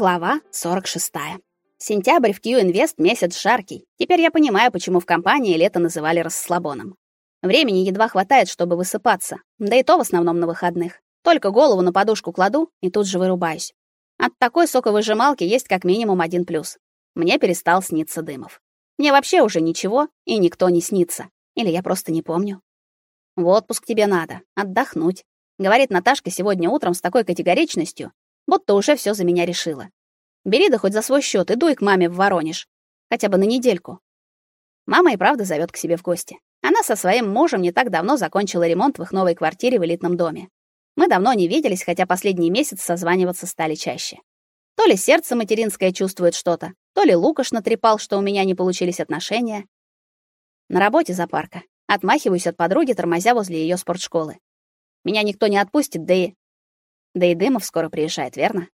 Глава 46. Сентябрь в Q-Invest месяц жаркий. Теперь я понимаю, почему в компании лето называли расслабоном. Времени едва хватает, чтобы высыпаться, да и то в основном на выходных. Только голову на подушку кладу и тут же вырубаюсь. От такой соковыжималки есть как минимум один плюс. Мне перестал сниться Дымов. Мне вообще уже ничего и никто не снится. Или я просто не помню. В отпуск тебе надо, отдохнуть, говорит Наташка сегодня утром с такой категоричностью, будто уже все за меня решила. Бери да хоть за свой счет и дуй к маме в Воронеж, хотя бы на недельку. Мама и правда зовет к себе в гости. Она со своим мужем не так давно закончила ремонт в их новой квартире в элитном доме. Мы давно не виделись, хотя последний месяц созваниваться стали чаще. То ли сердце материнское чувствует что-то, то ли Лукаш натрепал, что у меня не получились отношения. На работе зоопарка. Отмахиваюсь от подруги, тормозя возле ее спортшколы. Меня никто не отпустит, да и да и Дымов скоро приезжает, верно?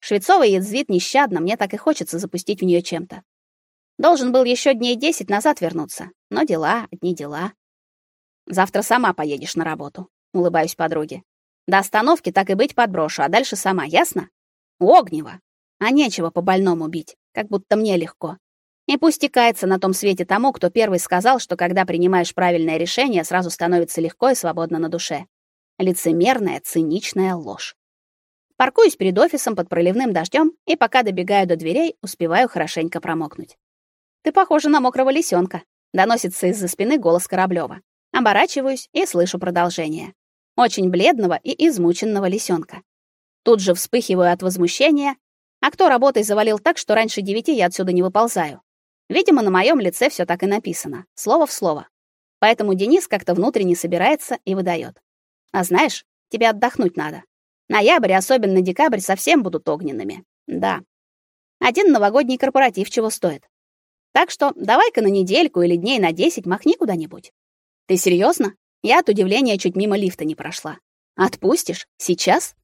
Швецова язвит нещадно, мне так и хочется запустить в нее чем-то. Должен был еще дней десять назад вернуться, но дела, одни дела. Завтра сама поедешь на работу, улыбаюсь подруге. До остановки так и быть подброшу, а дальше сама, ясно? Огнева. А нечего по больному бить, как будто мне легко. И пусть текается на том свете тому, кто первый сказал, что когда принимаешь правильное решение, сразу становится легко и свободно на душе. Лицемерная, циничная ложь. Паркуюсь перед офисом под проливным дождем и пока добегаю до дверей, успеваю хорошенько промокнуть. Ты похожа на мокрого лисенка, доносится из-за спины голос Кораблёва. Оборачиваюсь и слышу продолжение. Очень бледного и измученного лисенка. Тут же вспыхиваю от возмущения. А кто работой завалил так, что раньше девяти я отсюда не выползаю? Видимо, на моем лице все так и написано, слово в слово. Поэтому Денис как-то внутренне собирается и выдает. А знаешь, тебе отдохнуть надо. Ноябрь, особенно декабрь, совсем будут огненными. Да. Один новогодний корпоратив чего стоит. Так что давай-ка на недельку или дней на 10 махни куда-нибудь. Ты серьезно? Я от удивления чуть мимо лифта не прошла. Отпустишь? Сейчас?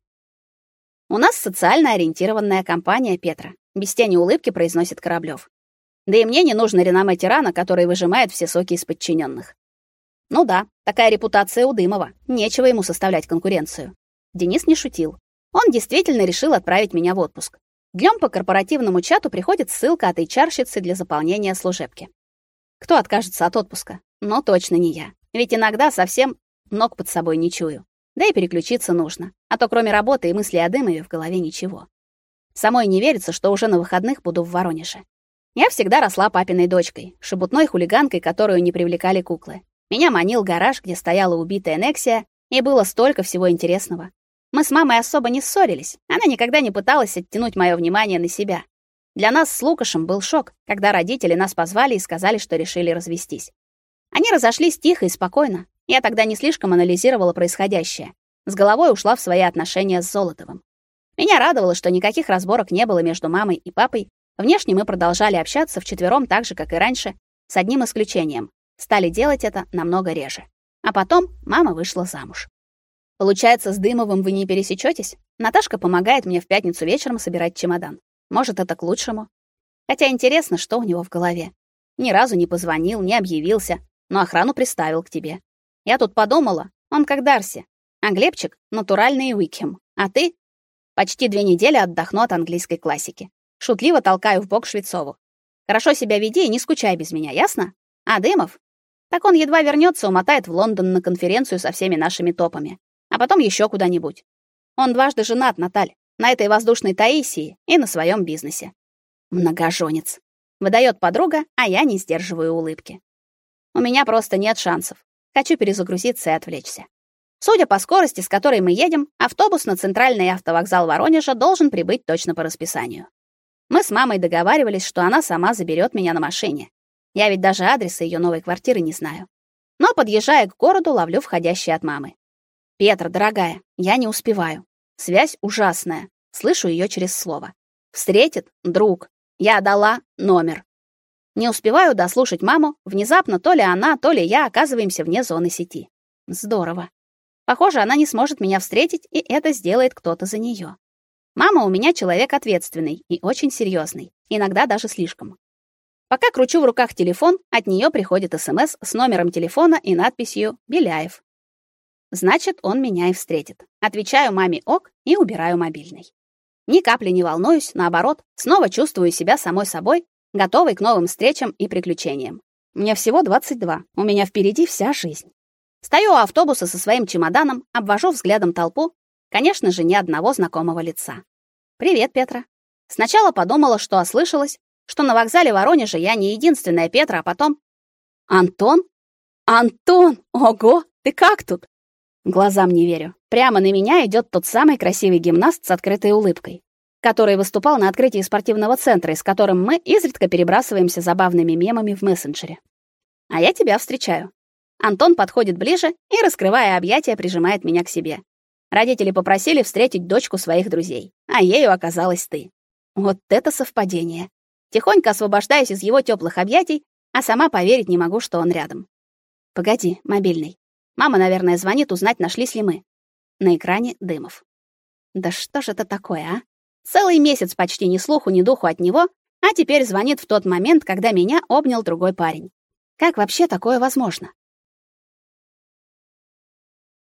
У нас социально ориентированная компания, Петра. Без тени улыбки произносит Кораблёв. Да и мне не нужно реноме тирана, который выжимает все соки из подчиненных. Ну да, такая репутация у Дымова. Нечего ему составлять конкуренцию. Денис не шутил. Он действительно решил отправить меня в отпуск. Днем по корпоративному чату приходит ссылка от HR-щицы для заполнения служебки. Кто откажется от отпуска? Но точно не я. Ведь иногда совсем ног под собой не чую. Да и переключиться нужно. А то кроме работы и мыслей о Дымове в голове ничего. Самой не верится, что уже на выходных буду в Воронеже. Я всегда росла папиной дочкой, шебутной хулиганкой, которую не привлекали куклы. Меня манил гараж, где стояла убитая Нексия, и было столько всего интересного. Мы с мамой особо не ссорились. Она никогда не пыталась оттянуть мое внимание на себя. Для нас с Лукашем был шок, когда родители нас позвали и сказали, что решили развестись. Они разошлись тихо и спокойно. Я тогда не слишком анализировала происходящее. С головой ушла в свои отношения с Золотовым. Меня радовало, что никаких разборок не было между мамой и папой. Внешне мы продолжали общаться вчетвером так же, как и раньше, с одним исключением. Стали делать это намного реже. А потом мама вышла замуж. Получается, с Дымовым вы не пересечетесь? Наташка помогает мне в пятницу вечером собирать чемодан. Может, это к лучшему. Хотя интересно, что у него в голове. Ни разу не позвонил, не объявился, но охрану приставил к тебе. Я тут подумала, он как Дарси, а Глебчик — натуральный Уикхем. А ты? Почти две недели отдохну от английской классики. Шутливо толкаю в бок Швецову. Хорошо себя веди и не скучай без меня, ясно? А Дымов? Так он едва вернется, умотает в Лондон на конференцию со всеми нашими топами а потом еще куда-нибудь. Он дважды женат, Наталь, на этой воздушной Таисии и на своем бизнесе. Многоженец. Выдает подруга, а я не сдерживаю улыбки. У меня просто нет шансов. Хочу перезагрузиться и отвлечься. Судя по скорости, с которой мы едем, автобус на центральный автовокзал Воронежа должен прибыть точно по расписанию. Мы с мамой договаривались, что она сама заберет меня на машине. Я ведь даже адреса ее новой квартиры не знаю. Но подъезжая к городу, ловлю входящий от мамы. Петра, дорогая, я не успеваю. Связь ужасная. Слышу ее через слово. Встретит друг. Я дала номер. Не успеваю дослушать маму, внезапно то ли она, то ли я оказываемся вне зоны сети. Здорово. Похоже, она не сможет меня встретить, и это сделает кто-то за нее. Мама у меня человек ответственный и очень серьезный, иногда даже слишком. Пока кручу в руках телефон, от нее приходит СМС с номером телефона и надписью Беляев. Значит, он меня и встретит. Отвечаю маме ок и убираю мобильный. Ни капли не волнуюсь, наоборот, снова чувствую себя самой собой, готовой к новым встречам и приключениям. Мне всего 22. У меня впереди вся жизнь. Стою у автобуса со своим чемоданом, обвожу взглядом толпу, конечно же, ни одного знакомого лица. Привет, Петра. Сначала подумала, что ослышалась, что на вокзале Воронежа я не единственная Петра, а потом Антон? Антон! Ого, ты как тут? Глазам не верю. Прямо на меня идет тот самый красивый гимнаст с открытой улыбкой, который выступал на открытии спортивного центра, и с которым мы изредка перебрасываемся забавными мемами в мессенджере. А я тебя встречаю. Антон подходит ближе и, раскрывая объятия, прижимает меня к себе. Родители попросили встретить дочку своих друзей, а ею оказалась ты. Вот это совпадение. Тихонько освобождаюсь из его теплых объятий, а сама поверить не могу, что он рядом. Погоди, мобильный. Мама, наверное, звонит узнать, нашлись ли мы. На экране Дымов. Да что же это такое, а? Целый месяц почти ни слуху, ни духу от него, а теперь звонит в тот момент, когда меня обнял другой парень. Как вообще такое возможно?